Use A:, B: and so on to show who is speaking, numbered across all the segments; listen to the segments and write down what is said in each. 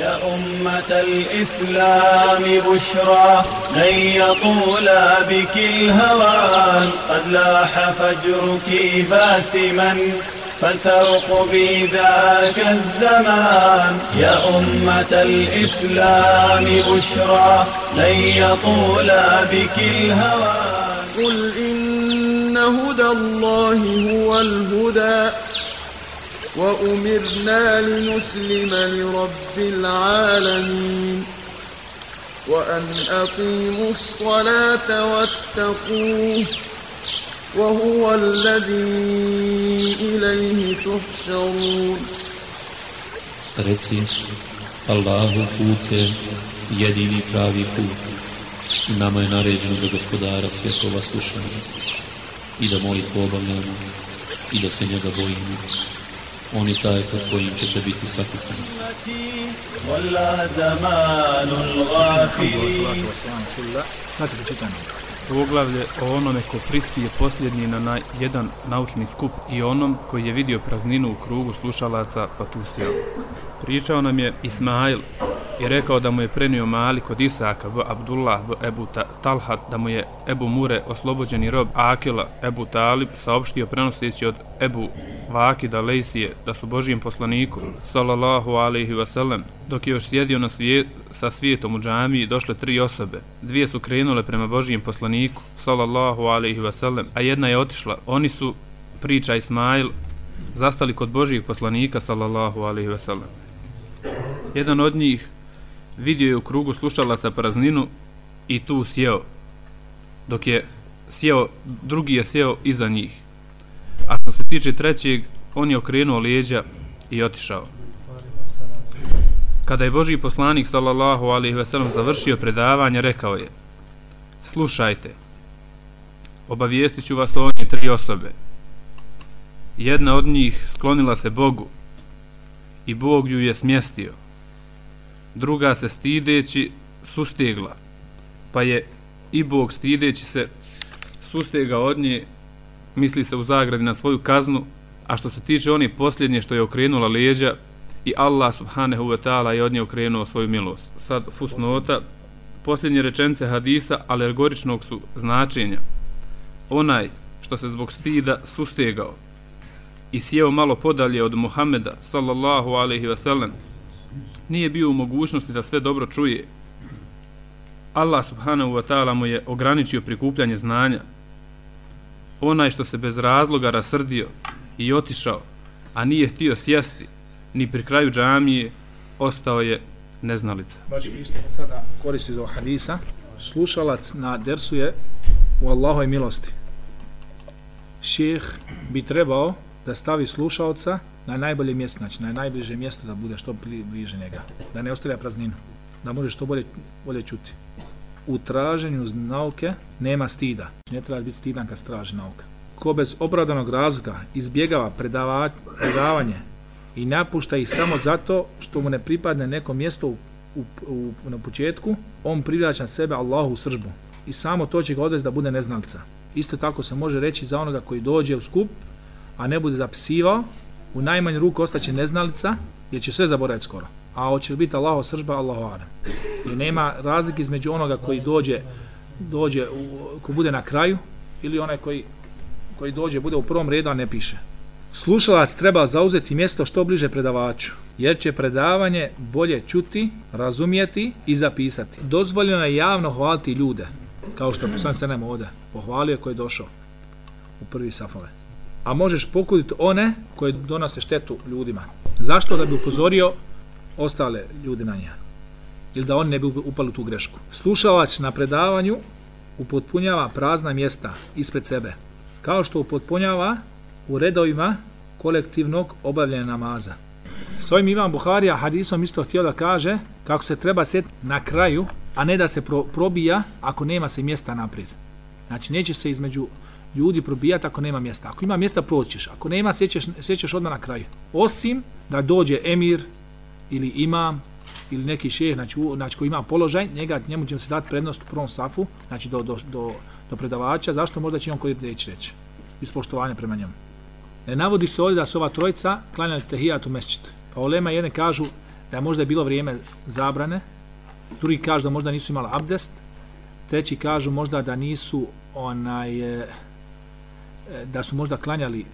A: يا أمة الإسلام بشرى لن يطول بك الهوان قد لاح فجرك باسما فلترقبي ذاك الزمان. يا أمة الإسلام بشرى لن يطول بك الهوان
B: قل إن هدى الله هو الهدى. وأمرنا لنسلم لرب العالمين وأن أقيموا الصلاة واتقوه وهو الذي إليه تحشرون
C: Reci, Allahu put je jedini pravi put. Nama je naređeno da gospodara svjetova slušamo i da molitvu obavljamo i da se njega bojimo. oni taj pod kojim ćete biti sakupani.
D: Znači da. Poglavlje o onome ko pristi je posljednji na naj, jedan naučni skup i onom koji je vidio prazninu u krugu slušalaca pa tu sjel. Pričao nam je Ismail i rekao da mu je prenio mali kod Isaka v Abdullah v Ebu Ta Talhat da mu je Ebu Mure oslobođeni rob Akila Ebu Talib saopštio prenoseći od Ebu Vakida Lejsije da su Božijem poslaniku sallallahu alaihi wasallam dok je još sjedio na svijet, sa svijetom u džamiji došle tri osobe. Dvije su krenule prema Božijem poslaniku sallallahu alaihi wasallam a jedna je otišla. Oni su priča Ismail zastali kod Božijeg poslanika sallallahu alaihi wasallam. Jedan od njih vidio je u krugu slušalaca prazninu i tu sjeo. Dok je sjeo, drugi je sjeo iza njih. A što se tiče trećeg, on je okrenuo leđa i otišao. Kada je Božji poslanik sallallahu alaihi ve sellem završio predavanje, rekao je: Slušajte. Obavijestit ću vas o tri osobe. Jedna od njih sklonila se Bogu i Bog ju je smjestio. Druga se stideći sustegla, pa je i Bog stideći se sustega od nje, misli se u zagradi na svoju kaznu, a što se tiče one posljednje što je okrenula leđa, i Allah subhanahu wa ta'ala je od nje okrenuo svoju milost. Sad fusnota, posljednje rečence hadisa alegoričnog su značenja. Onaj što se zbog stida sustegao i sjeo malo podalje od Muhameda sallallahu alaihi wa sallam, nije bio u mogućnosti da sve dobro čuje. Allah subhanahu wa ta'ala mu je ograničio prikupljanje znanja. Onaj što se bez razloga rasrdio i otišao, a nije htio sjesti, ni pri kraju džamije, ostao je neznalica.
E: Znači, vi što sada koristi iz ovog hadisa, slušalac na dersu je u Allahoj milosti. Ših bi trebao da stavi slušalca na najbolje mjesto, znači na najbliže mjesto da bude što bliže njega, da ne ostavlja prazninu, da može što bolje, bolje čuti. U traženju nauke nema stida, ne treba biti stidan kad straži nauka. Ko bez obradanog razloga izbjegava predava, predavanje i napušta ih samo zato što mu ne pripadne neko mjesto u, u, u, na početku, on privlači na sebe Allahu sržbu. I samo to će ga odvesti da bude neznalca. Isto tako se može reći za onoga koji dođe u skup, a ne bude zapisivao, u najmanju ruku ostaće neznalica, jer će sve zaboraviti skoro. A hoće li biti Allaho sržba, Allahu aram. I nema razlike između onoga koji dođe, dođe u, ko bude na kraju, ili onaj koji, koji dođe, bude u prvom redu, a ne piše. Slušalac treba zauzeti mjesto što bliže predavaču, jer će predavanje bolje čuti, razumijeti i zapisati. Dozvoljeno je javno hvaliti ljude, kao što sam se nema ovdje, pohvalio koji je došao u prvi safove. A možeš pokuditi one koje donose štetu ljudima. Zašto? Da bi upozorio ostale ljude na njega. Ili da on ne bi upali u tu grešku. Slušalac na predavanju upotpunjava prazna mjesta ispred sebe. Kao što upotpunjava u redovima kolektivnog obavljanja namaza. S ovim Imam Buharija hadisom isto htio da kaže kako se treba set na kraju, a ne da se pro, probija ako nema se mjesta naprijed. Znači neće se između ljudi probijati ako nema mjesta. Ako ima mjesta proćiš, ako nema sjećeš, sjećeš odmah na kraju. Osim da dođe emir ili imam ili neki šeh, znači, u- znači koji ima položaj, njega, njemu će se dati prednost u prvom safu, znači do, do, do, do predavača, zašto možda će on koji reći reći, iz poštovanja prema njemu. Ne navodi se ovdje da su ova trojica klanjali tehijat u mesčit. Pa olema jedne kažu da je možda bilo vrijeme zabrane, drugi kažu da možda nisu imali abdest, treći kažu možda da nisu onaj, e, e, da su možda klanjali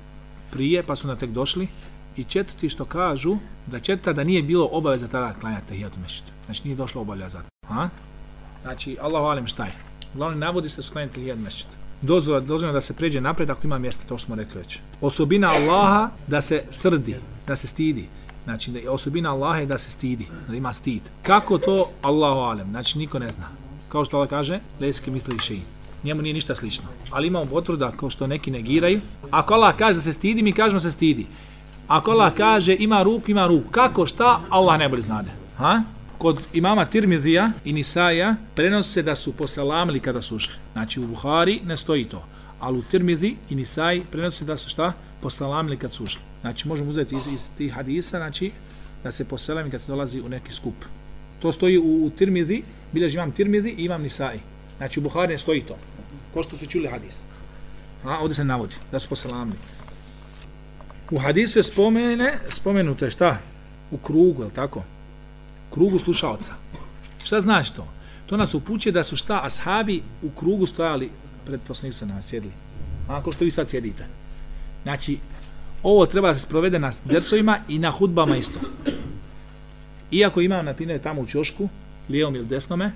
E: prije, pa su na tek došli, i četvrti što kažu da četvrta da nije bilo obaveza tada klanjati tehijatu mešćidu. Znači nije došlo obavlja za to. Ha? Znači, Allah alem šta je? Uglavnom, navodi se su klanjati tehijatu mešćidu. Dozvola, dozvola da se pređe napred ako ima mjesta, to što smo rekli već. Osobina Allaha da se srdi, da se stidi. Znači, da je osobina Allaha je da se stidi, da ima stid. Kako to Allahu alem? Znači, niko ne zna. Kao što Allah kaže, leski misli šeji. Njemu nije ništa slično. Ali imamo potvrda, kao što neki negiraju. Ako Allah kaže da se stidi, mi kažemo se stidi. Ako Allah kaže ima ruku, ima ruku. Kako, šta, Allah ne bolje znade. Ha? Kod imama Tirmidija i Nisaja prenose se da su poselamili kada su ušli. Znači u Buhari ne stoji to. Ali u Tirmidhi i Nisaj prenose se da su šta? Poselamili kad su ušli. Znači možemo uzeti iz, iz tih hadisa, znači da se poselami kad se dolazi u neki skup. To stoji u, u Tirmidhi, bilježi imam Tirmidhi i imam Nisaj. Znači u Buhari ne stoji to. Ko što su čuli hadis. A, ovdje se navodi da su poselamili. U hadisu je spomene, spomenuto je šta? U krugu, je tako? Krugu slušalca. Šta znači to? To nas upućuje da su šta ashabi u krugu stojali pred poslanicom na sjedili. Ako što vi sad sjedite. Znači, ovo treba da se sprovede na dersovima i na hudbama isto. Iako imam, na primjer, tamo u čošku, lijevom ili desnome,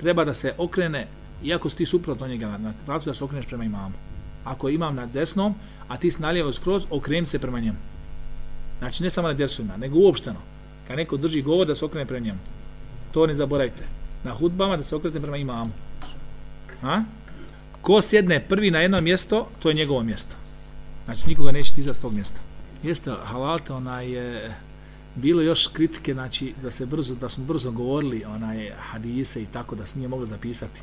E: treba da se okrene, iako si ti suprotno njega na pravcu, da se okreneš prema imamu. Ako imam na desnom, a ti si skroz, okreni se prema njemu. Znači, ne samo na dersovima, nego uopšteno. Kad neko drži govor, da se okrene prema njemu. To ne zaboravite. Na hudbama da se okrene prema imamu. Ha? Ko sjedne prvi na jedno mjesto, to je njegovo mjesto. Znači, nikoga neće dizati s tog mjesta. Jeste, halalta, onaj je, bilo još kritike, znači, da se brzo, da smo brzo govorili, onaj, hadise i tako, da se nije moglo zapisati.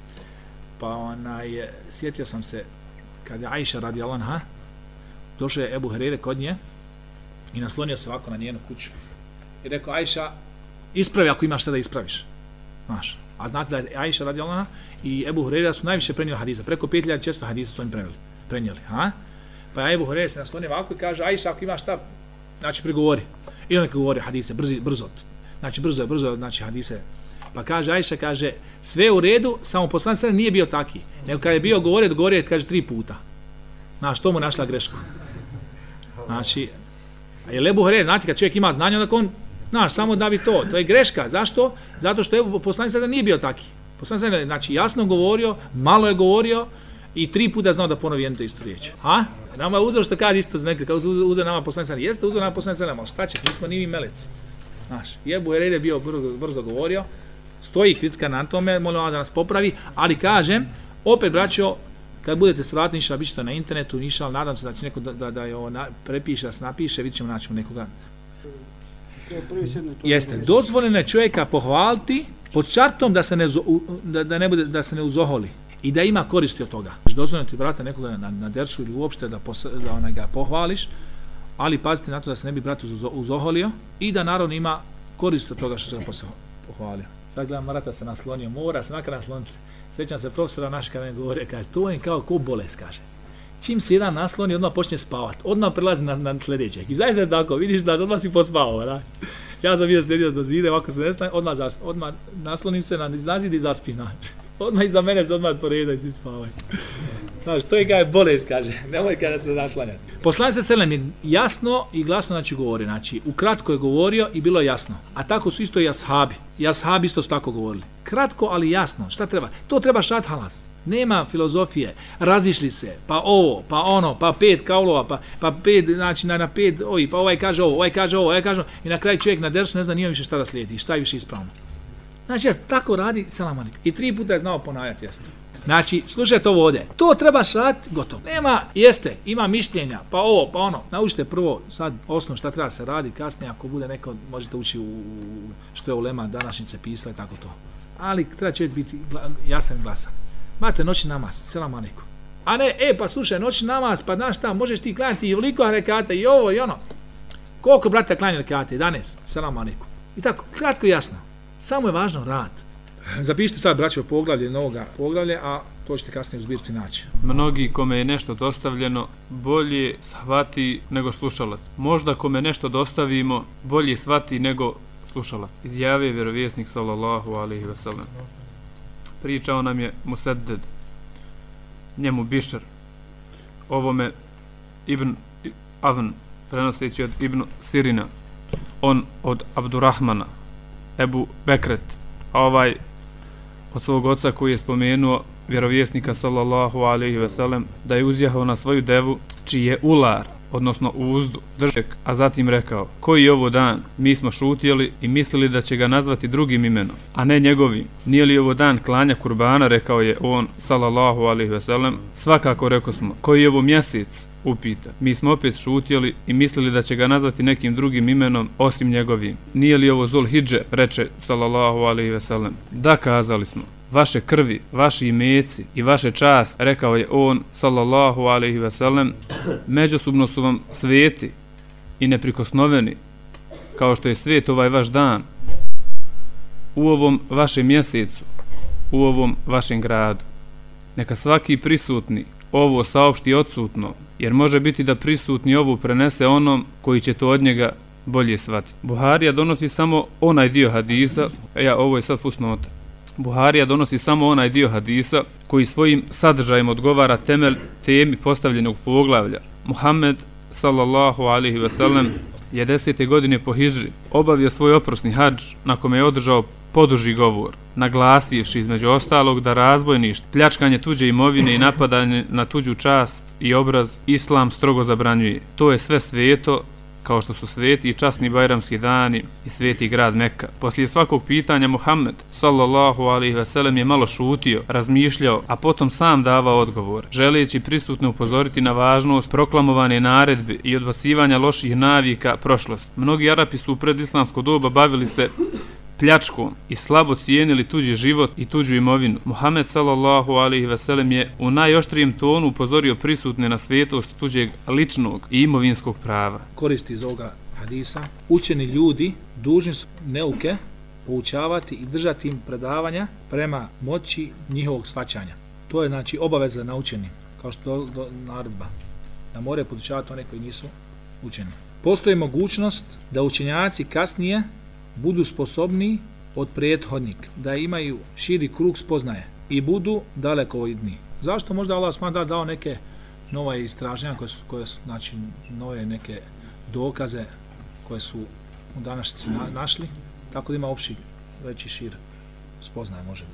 E: Pa, onaj, e, sjetio sam se, kad je Aisha radi Alanha, došao je Ebu Herere kod nje i naslonio se ovako na njenu kuću. I rekao, Ajša, ispravi ako imaš šta da ispraviš. Znaš. A znate da je Ajša radi i Ebu Herere su najviše prenijeli hadisa. Preko 5000 često hadisa su oni prenijeli. prenijeli ha? Pa Ebu Herere se naslonio ovako i kaže, Ajša, ako imaš šta, znači prigovori. I on govori hadise, brzi, brzo. Znači, brzo je, brzo, znači hadise. Pa kaže, Ajša, kaže, sve u redu, samo poslan nije bio taki. Nego kad je bio govorio, govorio, kaže, tri puta. Znaš, to mu našla grešku. Znači, a je lebu hre, znate, kad čovjek ima znanje, onda on, znaš, samo da bi to, to je greška. Zašto? Zato što je poslanik sada nije bio taki. Poslanik sada, znači, jasno govorio, malo je govorio i tri puta znao da ponovi jednu istu riječ. Ha? Nama je uzeo što kaže isto znekli, kao uzeo, nama poslanik sada, jeste uzeo nama poslanik sada, ali šta će, nismo ni mi meleci. Znaš, jebu Hered je bio brzo, brzo govorio, stoji kritika na tome, molim da nas popravi, ali kažem, opet braćo, kad budete svrati ništa, bit ćete na internetu, ništa, nadam se da će neko da, da, da je ovo na, prepiše, da se napiše, vidit ćemo naćemo nekoga. Jeste, dozvoljeno je čovjeka pohvaliti pod čartom da se ne, da, da ne, bude, da se ne uzoholi i da ima koristi od toga. Znači, dozvoljeno ti brate nekoga na, na dersu ili uopšte da, pos, da onaj ga pohvališ, ali pazite na to da se ne bi brat uzoholio i da naravno ima koristi od toga što se ga pohvalio. Sad gledam, Marata se naslonio, mora se nakon nasloniti. Sjećam se profesora naš kada mi govore, kaže, to je kao ko bolest, kaže. Čim se jedan nasloni, odmah počne spavat. Odmah prelazi na, na sljedećeg. I zaista je tako, vidiš da odmah si pospavao, znaš. Ja sam vidio sljedio do zide, ovako se ne odmah, zas, odmah naslonim se na, na zid i zaspim, znaš. Odmah iza mene se odmah poreda i svi spavaju. Znaš, to je kaj bolest, kaže. Nemoj kada se naslanjati. Poslanik se Selem je jasno i glasno znači govori. Znači, ukratko je govorio i bilo je jasno. A tako su isto i ashabi. I ashabi isto su tako govorili. Kratko, ali jasno. Šta treba? To treba šat halas. Nema filozofije. Razišli se. Pa ovo, pa ono, pa pet kaulova, pa, pa pet, znači na, na pet, oj, pa ovaj kaže ovo, ovaj kaže ovo, ovaj kaže ovo. I na kraju čovjek na dersu ne zna nije više šta da slijedi. Šta je više ispravno. Znači, ja, tako radi selam Selamanik. I tri puta je znao ponavljati jeste. Znači, slušajte ovo ovdje. To trebaš raditi, gotovo. Nema, jeste, ima mišljenja, pa ovo, pa ono. Naučite prvo sad osnovno šta treba se radi, kasnije ako bude neko, možete ući u što je u Lema današnjice i tako to. Ali treba će biti jasan i glasan. Mate noćni namaz, selam alaikum. A ne, e, pa slušaj, noćni namaz, pa znaš šta, možeš ti klanjati i veliko rekate i ovo i ono. Koliko brata klanja rekate? 11, selam alaikum. I tako, kratko i jasno. Samo je važno rad. Zapišite sad, braćo, poglavlje novoga poglavlje, a to ćete kasnije u zbirci naći.
D: Mnogi kome je nešto dostavljeno, bolje shvati nego slušalac. Možda kome nešto dostavimo, bolje shvati nego slušalac. Izjavio je vjerovjesnik sallallahu alaihi ve sellem. Pričao nam je Musedded, njemu Bišar, ovome Ibn Avn, prenoseći od Ibn Sirina, on od Abdurrahmana, Ebu Bekret, ovaj od svog oca koji je spomenuo vjerovjesnika sallallahu alaihi ve sellem da je uzjahao na svoju devu čiji je ular odnosno uzdu, držek, a zatim rekao, koji je ovo dan, mi smo šutjeli i mislili da će ga nazvati drugim imenom, a ne njegovim. Nije li ovo dan klanja kurbana, rekao je on, salallahu alihi veselem, svakako rekao smo, koji je ovo mjesec, upita. Mi smo opet šutjeli i mislili da će ga nazvati nekim drugim imenom osim njegovim. Nije li ovo Zul Hidže, reče sallallahu alaihi veselem. Da, kazali smo vaše krvi, vaši imeci i vaše čast, rekao je on, sallallahu alaihi ve sellem, međusobno su vam sveti i neprikosnoveni, kao što je svet ovaj vaš dan, u ovom vašem mjesecu, u ovom vašem gradu. Neka svaki prisutni ovo saopšti odsutno, jer može biti da prisutni ovu prenese onom koji će to od njega bolje shvatiti. Buharija donosi samo onaj dio hadisa, e, ja ovo je sad fusnota, Buharija donosi samo onaj dio hadisa koji svojim sadržajem odgovara temelj temi postavljenog poglavlja. Muhammed sallallahu alaihi ve sellem je desete godine po Hidžri obavio svoj oprosni hadž na kome je održao poduži govor, naglasivši između ostalog da razbojništ, pljačkanje tuđe imovine i napadanje na tuđu čast i obraz islam strogo zabranjuje. To je sve sveto kao što su sveti i časni bajramski dani i sveti grad Mekka. Poslije svakog pitanja Muhammed sallallahu alaihi ve sellem je malo šutio, razmišljao, a potom sam davao odgovor, želeći prisutno upozoriti na važnost proklamovane naredbe i odbacivanja loših navika prošlost. Mnogi Arapi su u predislamsko doba bavili se pljačkom i slabo cijenili tuđi život i tuđu imovinu. Muhammed sallallahu alaihi ve sellem je u najoštrijem tonu upozorio prisutne na svetost tuđeg ličnog i imovinskog prava.
E: Koristi iz ovoga hadisa. Učeni ljudi dužni su neuke poučavati i držati im predavanja prema moći njihovog svačanja. To je znači obaveza na učenim, kao što je naredba, da more podučavati one koji nisu učeni. Postoji mogućnost da učenjaci kasnije budu sposobni od prethodnik, da imaju širi krug spoznaje i budu daleko idni. Zašto možda Allah smada dao neke nove istraženja koje su, koje su znači, nove neke dokaze koje su u današnjici na, našli, tako da ima opši veći šir spoznaje može.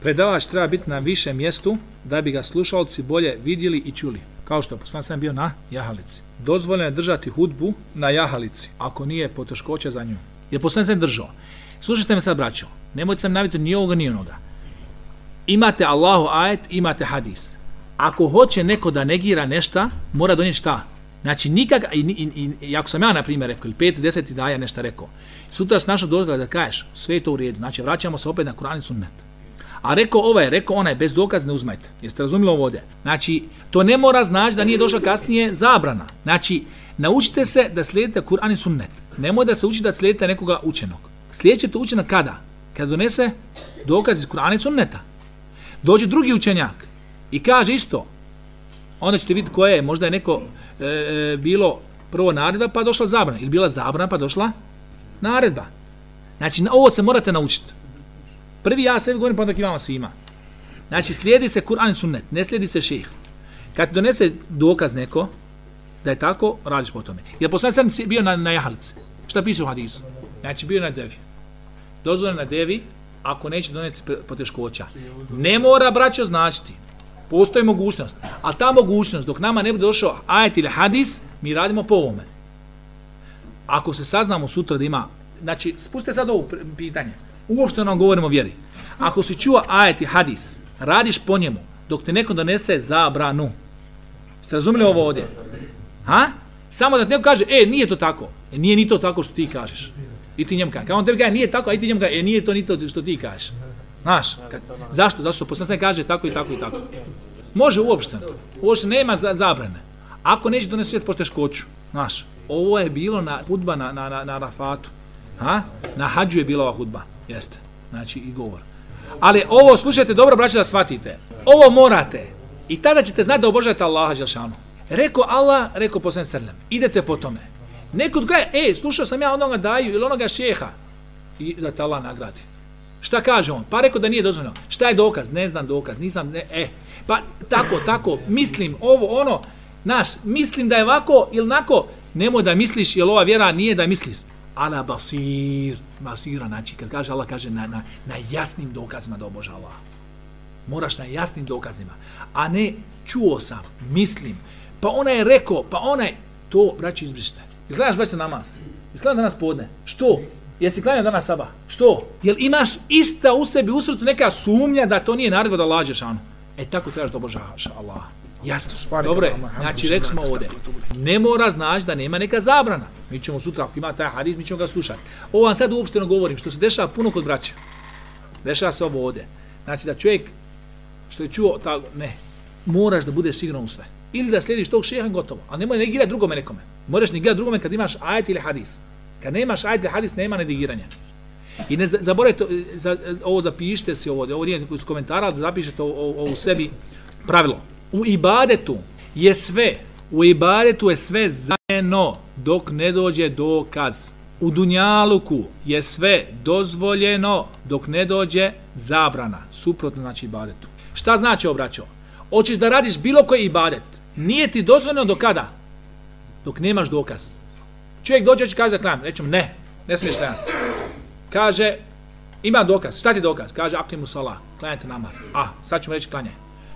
E: Predavač treba biti na višem mjestu da bi ga slušalci bolje vidjeli i čuli. Kao što je poslan sam bio na jahalici. Dozvoljeno je držati hudbu na jahalici, ako nije poteškoća za nju. Jer poslanik sam držao. Slušajte me sad, braćo. Nemojte sam naviti ni ovoga, ni onoga. Imate Allahu ajet, imate hadis. Ako hoće neko da negira nešta, mora donijeti šta? Znači, nikak, i, i, i, ako sam ja, na primjer, rekao, ili pet, deset daja nešto rekao, sutra s našao dokaz da kažeš, sve je to u redu. Znači, vraćamo se opet na Kur'an i sunnet. A rekao ovaj, rekao onaj, bez dokaz ne uzmajte. Jeste razumili ovo ovdje? Znači, to ne mora znači da nije došla kasnije zabrana. Znači, naučite se da slijedite Kur'an i sunnet. Nemoj da se uči da slijedite nekoga učenog. Slijedite ćete učenog kada? Kada donese dokaz iz Kur'ana i sunneta. Dođe drugi učenjak i kaže isto. Onda ćete vidjeti koje je. Možda je neko e, e, bilo prvo naredba pa došla zabrana. Ili bila zabrana pa došla naredba. Znači, na ovo se morate naučiti. Prvi ja sebi govorim, pa onda i vama svima. Znači, slijedi se Kur'an i sunnet, ne slijedi se ših. Kad donese dokaz neko, da je tako, radiš po tome. Jer poslanik sam bio na, na jahalici. Šta piše u hadisu? Znači, bio na devi. Dozvoljeno na devi, ako neće doneti poteškoća. Ne mora, braćo, značiti. Postoji mogućnost. A ta mogućnost, dok nama ne bude došao ajet ili hadis, mi radimo po ovome. Ako se saznamo sutra da ima... Znači, spustite sad ovo pitanje. Uopšte nam govorimo o vjeri. Ako si čuo ajet i hadis, radiš po njemu, dok te neko donese zabranu. Ste razumili ovo ovdje? Ha? Samo da neko kaže, e, nije to tako. E, nije ni to tako što ti kažeš. I ti njemu kaže. Kad on tebi kaže, nije tako, a i ti njemu kaže, e, nije to ni to što ti kažeš. Znaš, kad, zašto? Zašto poslanik kaže tako i tako i tako. Može uopšteno. Uopšte nema za, zabrane. Ako neće donesi svijet po teškoću. Znaš, ovo je bilo na hudba na, na, na, na Rafatu. Ha? Na hađu je bila ova hudba. Jeste. Znači, i govor. Ali ovo, slušajte dobro, braće, da shvatite. Ovo morate. I tada ćete znati da obožavate Allaha Đelšanu. Rekao Allah, rekao poslan sallam, idete po tome. Neko kaže, ej, slušao sam ja onoga daju ili onoga šeha. i da te Allah nagradi. Šta kaže on? Pa rekao da nije dozvoljeno. Šta je dokaz? Ne znam dokaz, nisam, ne, e. Pa tako, tako, mislim, ovo, ono, naš, mislim da je ovako ili nako, nemoj da misliš, jer ova vjera nije da misliš. Ala basir, basira, znači, kad kaže Allah, kaže na, na, na jasnim dokazima da oboža Allah. Moraš na jasnim dokazima. A ne, čuo sam, mislim, pa ona je rekao, pa ona je, to, braći, izbrište. Jel gledaš, braći, namaz? Jel gledaš danas podne? Što? Jesi klanjao danas saba? Što? Jel imaš ista u sebi usrutu neka sumnja da to nije naredba da lađeš, ano? E tako trebaš da obožavaš Allah. Jasno, dobro je. Znači, rekli smo ovdje, ne mora znači da nema neka zabrana. Mi ćemo sutra, ako ima taj hadis, mi ćemo ga slušati. Ovo vam sad uopšteno govorim, što se dešava puno kod braća. Dešava se ovo ovdje. Znači da čovjek, što je čuo, ta, ne, moraš da budeš siguran u sve. Ili da slijediš tog šeha gotovo. A nemoj negirati drugome nekome. Moraš negirati drugome kad imaš ajet ili hadis. Kad nemaš ajet ili hadis, nema negiranja. I ne zaboravite, e, za, e, ovo zapišite se ovo, ovo nije iz komentara, ali zapišete ovo, ovo u sebi pravilo. U ibadetu je sve, u ibadetu je sve zajedno dok ne dođe dokaz. U dunjaluku je sve dozvoljeno dok ne dođe zabrana, suprotno znači ibadetu. Šta znači obraćao? Hoćeš da radiš bilo koji ibadet, nije ti dozvoljeno do kada? Dok nemaš dokaz. Čovjek dođe i kaže da klanjam, rećemo ne, ne smiješ klanjati. Kaže, ima dokaz, šta ti dokaz? Kaže, akimu salah, klanjate namaz. A, sad ćemo reći klanje.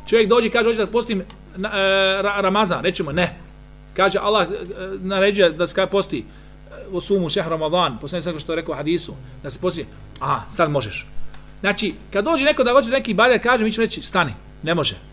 E: Čovjek dođe i kaže, hoće da postim na, e, Ramazan, rećemo ne. Kaže, Allah e, naređuje da se posti e, u sumu šehr Ramadan, posljedno što je rekao hadisu, da se posti, a, sad možeš. Znači, kad dođe neko da hoće neki ibadet, kaže, mi ćemo reći, stani, ne može.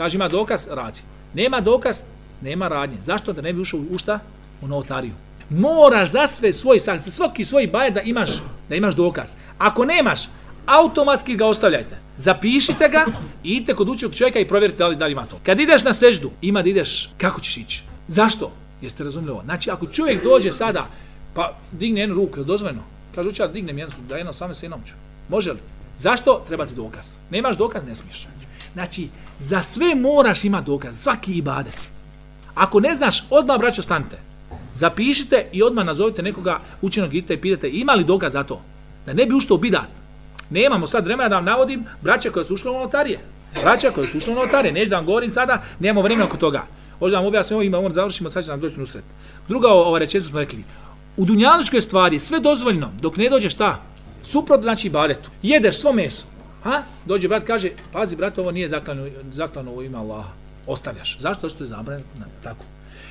E: Kaže, ima dokaz, radi. Nema dokaz, nema radnje. Zašto da ne bi ušao u šta? U notariju. Moraš za sve svoj, za svaki svoj baje da imaš, da imaš dokaz. Ako nemaš, automatski ga ostavljajte. Zapišite ga i idite kod učenog čovjeka i provjerite da li, da li ima to. Kad ideš na seždu, ima da ideš, kako ćeš ići? Zašto? Jeste razumili ovo? Znači, ako čovjek dođe sada, pa digne jednu ruku, je dozvoljeno? Kaže učar, dignem jednu, da jedno same se jednom ću. Može li? Zašto? Treba ti dokaz. Nemaš dokaz, ne smiješ. Znači, za sve moraš imati dokaz, svaki ibadet. Ako ne znaš, odmah braćo stanite. Zapišite i odmah nazovite nekoga učenog gita i pitate ima li dokaz za to. Da ne bi ušto bidat. Nemamo sad vremena da vam navodim braća koja su ušli u notarije. Braća koja su ušli u notarije. Neću da vam govorim sada, nemamo vremena oko toga. Možda vam objasnim ovo ima, on završimo, sad će nam doći nusret. Druga ova rečenica smo rekli. U dunjaličkoj stvari sve dozvoljno dok ne dođe šta? Suprot znači ibadetu. Jedeš svo meso. Ha? Dođe brat kaže, pazi brat, ovo nije zaklano, zaklano u ime Allaha. Ostavljaš. Zašto? Što je zabranjeno? Tako.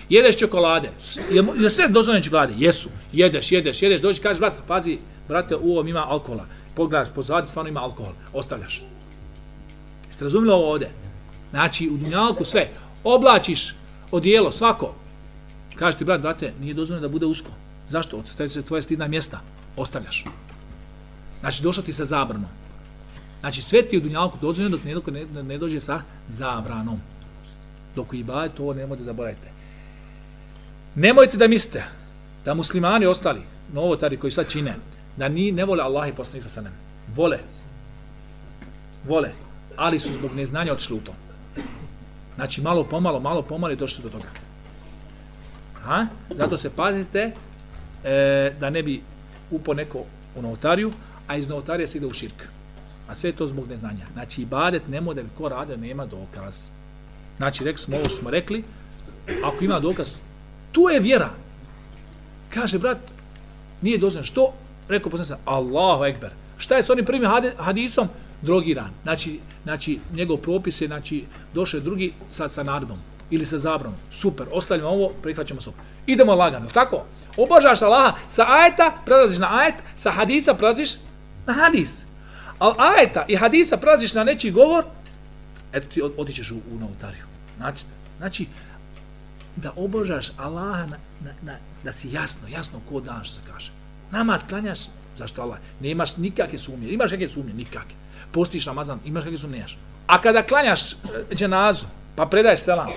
E: Jedeš čokolade. Je, je sve dozvoljene čokolade? Jesu. Jedeš, jedeš, jedeš. Dođe kaže, brat, pazi, brate, u ovom ima alkohola. Pogledaš, pozadi stvarno ima alkohol. Ostavljaš. Jeste razumili ovo ovde? Znači, u dunjalku sve. Oblačiš odijelo, svako. Kaže ti, brat, brate, nije dozvoljeno da bude usko. Zašto? Odstavljaju se tvoje stidna mjesta. Ostavljaš. Znači, došao ti sa zabranom. Znači, sve ti u dunjalku dozvoljeno dok ne, ne, ne dođe sa zabranom. Dok i bade, to nemojte zaboravite. Nemojte da mislite da muslimani ostali, novotari koji sad čine, da ni, ne vole Allah i poslanik sa sanem. Vole. Vole. Ali su zbog neznanja otišli u to. Znači, malo pomalo, malo pomalo je došli do toga. Ha? Zato se pazite e, da ne bi upo neko u novotariju, a iz novotarija se ide u širk. A sve to zbog neznanja. Znači, ibadet nemo da bi ko rade, nema dokaz. Znači, rekli smo ovo što smo rekli, ako ima dokaz, tu je vjera. Kaže, brat, nije dozvan. Što? Rekao posljedno sam, Allahu ekber. Šta je s onim prvim hadisom? Drogiran. Znači, znači njegov propis je, znači, došao drugi sa, sa naredbom ili sa zabrom. Super, ostavljamo ovo, prihvaćamo se. Idemo lagano, tako? Obožaš Allaha, sa ajeta prelaziš na ajet, sa hadisa prelaziš na hadis. Al ajeta i hadisa praziš na nečiji govor, eto ti otičeš u, u novotariju. Znači, znači, da obožaš Allaha na, na, na, da si jasno, jasno ko dan što se kaže. Namaz klanjaš, zašto Allah? Nemaš nikakve sumnje. Imaš kakve sumnje? Nikakve. Postiš namazan, imaš kakve sumnje? Nemaš. A kada klanjaš e, dženazu, pa predaješ selam,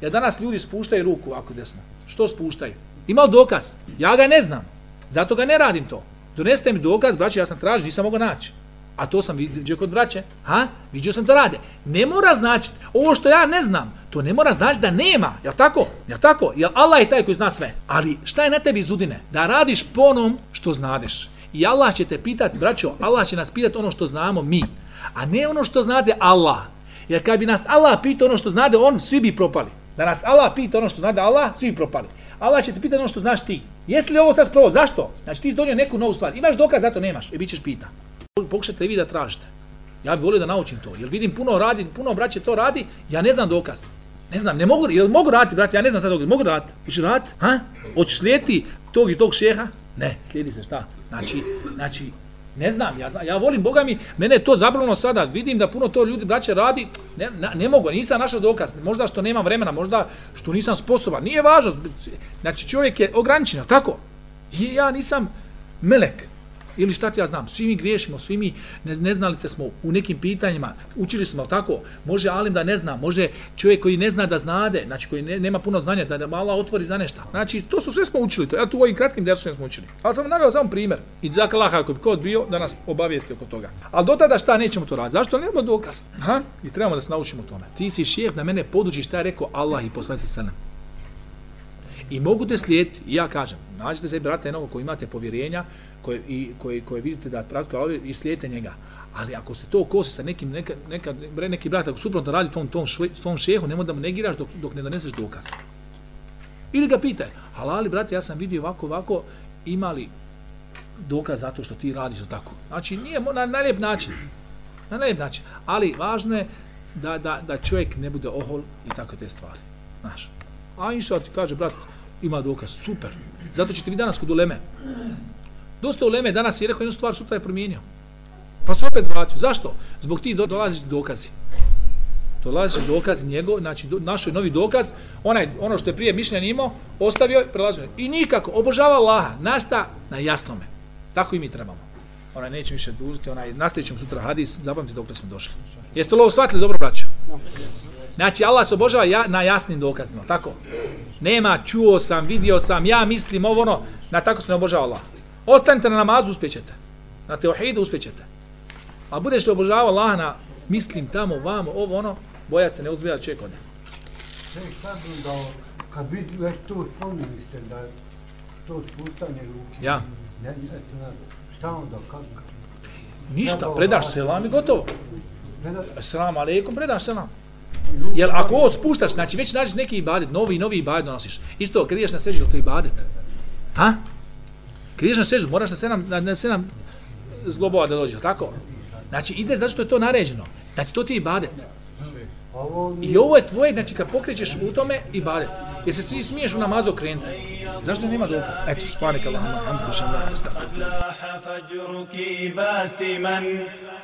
E: ja danas ljudi spuštaju ruku ako desno. Što spuštaju? Imao dokaz. Ja ga ne znam. Zato ga ne radim to. Donesite mi dokaz, braći, ja sam tražio, nisam mogao naći. A to sam vidio kod braće. Ha? Vidio sam to rade. Ne mora značiti, ovo što ja ne znam, to ne mora značiti da nema. Jel tako? Jel tako? Jel Allah je taj koji zna sve? Ali šta je na tebi zudine? Da radiš po onom što znadeš. I Allah će te pitati, braćo, Allah će nas pitati ono što znamo mi, a ne ono što znade Allah. Jer kad bi nas Allah pitao ono što znade on, svi bi propali. Da nas Allah pita ono što znade Allah, svi bi propali. Allah će te pitati ono što znaš ti. Jesi li ovo sad sprovo? Zašto? Znači ti si donio neku novu stvar. Imaš dokaz, zato nemaš. I bit ćeš pita. Pokušajte vi da tražite. Ja bih volio da naučim to. Jer vidim puno radi, puno braće to radi, ja ne znam dokaz. Ne znam, ne mogu, jel mogu raditi, brate, ja ne znam sad dokaz. Mogu raditi. Hoćeš raditi? Ha? Hoćeš slijeti tog i tog šeha? Ne, slijedi se šta? Znači, znači, ne znam, ja znam, ja volim Boga mi, mene je to zabrano sada, vidim da puno to ljudi, braće, radi, ne, ne, ne mogu, nisam našao dokaz, možda što nemam vremena, možda što nisam sposoban, nije važno, znači čovjek je ograničen, tako? I ja nisam melek, ili šta ti ja znam, svi mi griješimo, svi mi ne, neznalice smo u nekim pitanjima, učili smo tako, može Alim da ne zna, može čovjek koji ne zna da znade, znači koji ne, nema puno znanja, da, da mala otvori za nešto. Znači, to su sve smo učili, to ja tu u ovim kratkim dersovima smo učili. Ali sam naveo samo primjer, i za ako bi kod bio, da nas obavijesti oko toga. Ali do tada šta nećemo to raditi? Zašto? Nemamo dokaz. Ha? I trebamo da se naučimo tome. Ti si šef da mene poduči šta je rekao Allah i poslani sa. I mogu te slijediti, ja kažem, nađite se, brate, jednog koji imate povjerenja, koje, i, koje, koje vidite da pratite ali i slijedite njega. Ali ako se to kosi sa nekim, neka, neka, bre, neki brat, ako suprotno radi tom, tom, šle, tom šehu, nemoj da mu negiraš dok, dok ne doneseš dokaz. Ili ga pitaj, halali, brate, ja sam vidio ovako, ovako, imali dokaz zato što ti radiš tako. Znači, nije na najlijep način. Na najlijep način. Ali važno je da, da, da čovjek ne bude ohol i tako te stvari. Znaš. A inša ti kaže, brat, ima dokaz, super. Zato ćete vi danas kod uleme. Dosta uleme danas je rekao jednu stvar, sutra je promijenio. Pa se opet vratio. Zašto? Zbog ti do, dolaziš dokazi. Dolaziš dokazi njegov, znači do, našoj novi dokaz, onaj, ono što je prije mišljenja imao, ostavio i prelazio. I nikako, obožava Allaha, našta na jasnome. Tako i mi trebamo. Ona neće više dužiti, onaj, nastavit ćemo sutra hadis, zapamtite dok smo došli. Jeste li ovo shvatili dobro, braćo? Znači, Allah se obožava ja, na jasnim dokazima, tako? Nema, čuo sam, vidio sam, ja mislim ovo ono, na tako se ne obožava Allah. Ostanite na namazu, uspjećete. Na teohidu uspjećete. A budeš li obožavao Allah na mislim tamo, vamo, ovo ono, bojat se ne uzbija čovjek ode.
F: Sad da, kad vi već to spominili ste da to spustanje ruke,
E: Ja.
F: ne, ne, šta onda, kako?
E: Ništa, predaš selam i gotovo. Selam aleikum, predaš selam. Jel ako ovo spuštaš, znači već nađeš neki ibadet, novi, novi ibadet donosiš. Isto, kad ideš na sežu, to je ibadet. Ha? Kad ideš na sežu, moraš na sedam, na, na sedam zglobova da dođeš, tako? Znači, ideš zato što je to naređeno. Znači, to ti je ibadet. I ovo je tvoje, znači kad pokrećeš u tome, ibadet. Jer se ti smiješ u namazu okrenuti. Zašto nema dokaz? Eto, spanik Allah, hamdu, šamda, astagfirullah.
A: لاح فجرك باسما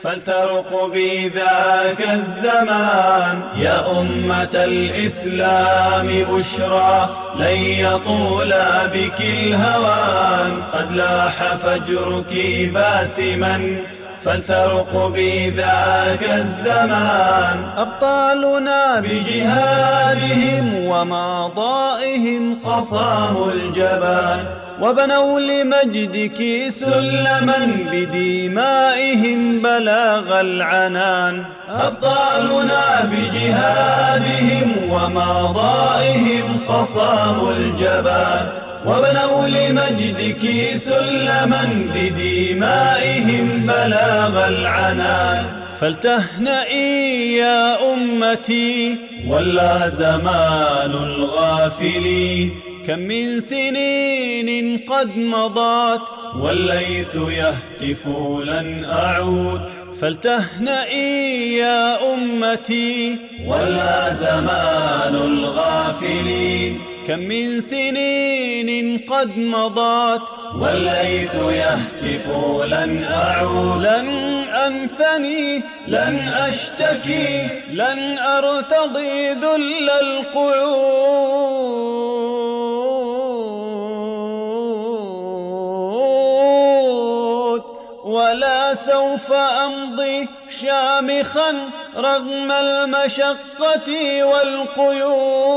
A: فلترق بي ذاك الزمان. يا أمة الإسلام بشرى لن يطول بك الهوان. قد لاح فجرك باسما فلترق بي ذاك الزمان. أبطالنا بجهادهم وماضائهم قصاموا الجبان. وبنوا لمجدك سلما بدمائهم بلاغ العنان. أبطالنا بجهادهم وماضائهم قصاموا الجبان. وبنوا لمجدك سلما بدمائهم بلاغ العنان. فلتهنئي يا أمتي ولا زمان الغافلين. كم من سنين قد مضت والليث يهتف لن أعود. فلتهنئي يا أمتي ولا زمان الغافلين. كم من سنين قد مضت والليث يهتف لن أعود لن أنثني لن أشتكي لن أرتضي ذل القعود. ولا سوف أمضي شامخا رغم المشقة والقيود.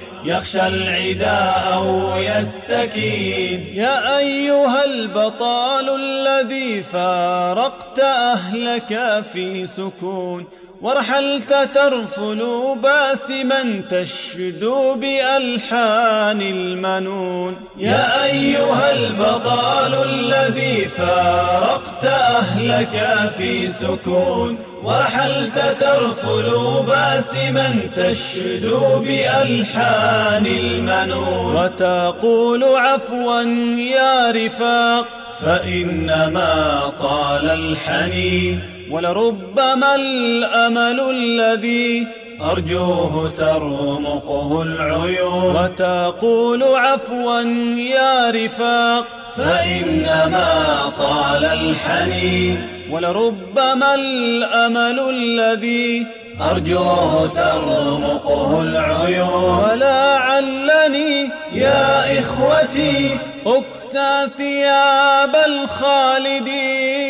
A: يخشى العداء أو يستكين. يا أيها البطال الذي فارقت أهلك في سكون. ورحلت ترفل باسما تشدو بألحان المنون. يا أيها البطال الذي فارقت أهلك في سكون ورحلت ترفل باسما تشدو بألحان المنون. وتقول عفوا يا رفاق فإنما طال الحنين ولربما الأمل الذي أرجوه ترمقه العيون وتقول عفوا يا رفاق فإنما طال الحنين ولربما الأمل الذي أرجوه ترمقه العيون ولعلني يا إخوتي أكسى ثياب الخالدين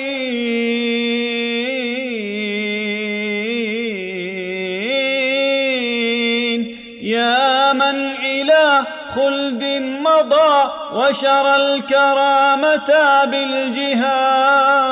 A: مضى وشرى الكرامة بالجهاد.